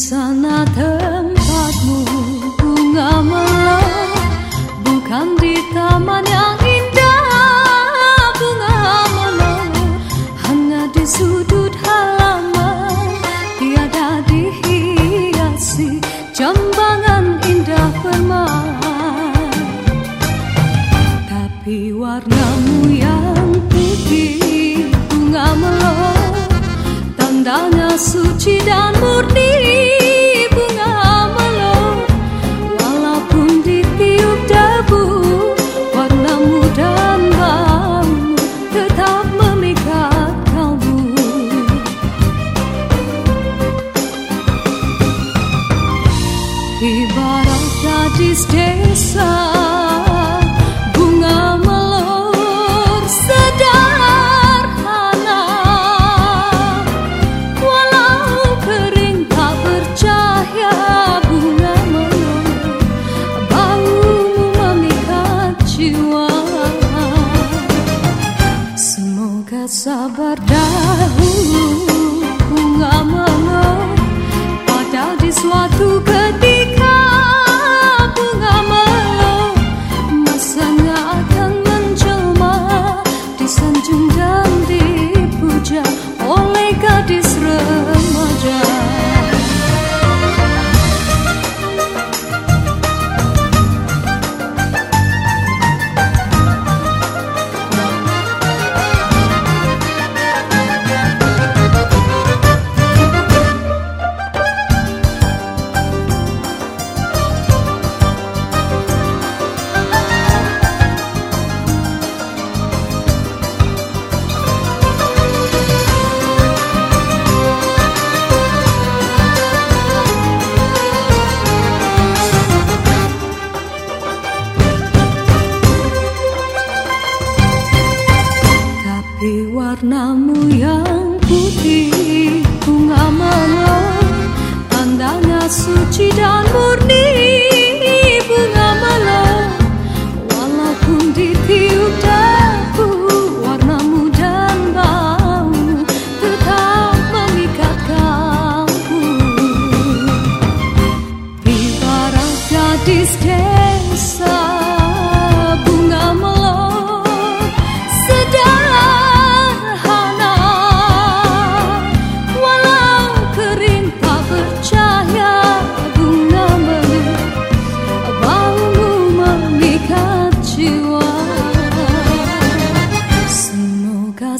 sana tempatmu. Bunga melor bukan di taman yang indah. Bunga melor hanya di sudut halaman. Tiada dihiasi jambangan indah permai tapi warnamu yang putih bunga melor tandanya suci dan murni. Para gadis desa Bunga melur sederhana Walau kering tak bercahaya Bunga melur Baumu memikat jiwa. Semoga sabar dahulu Bunga melur pada di suatu 真的 Di warnamu yang putih Bunga mawar Tandanya suci dan murni Bunga mawar Walaupun ditiup daku Warnamu dan bau Tetap memikat kamu. Di barat gadis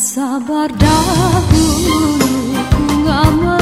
sabar dahulu ku ngamai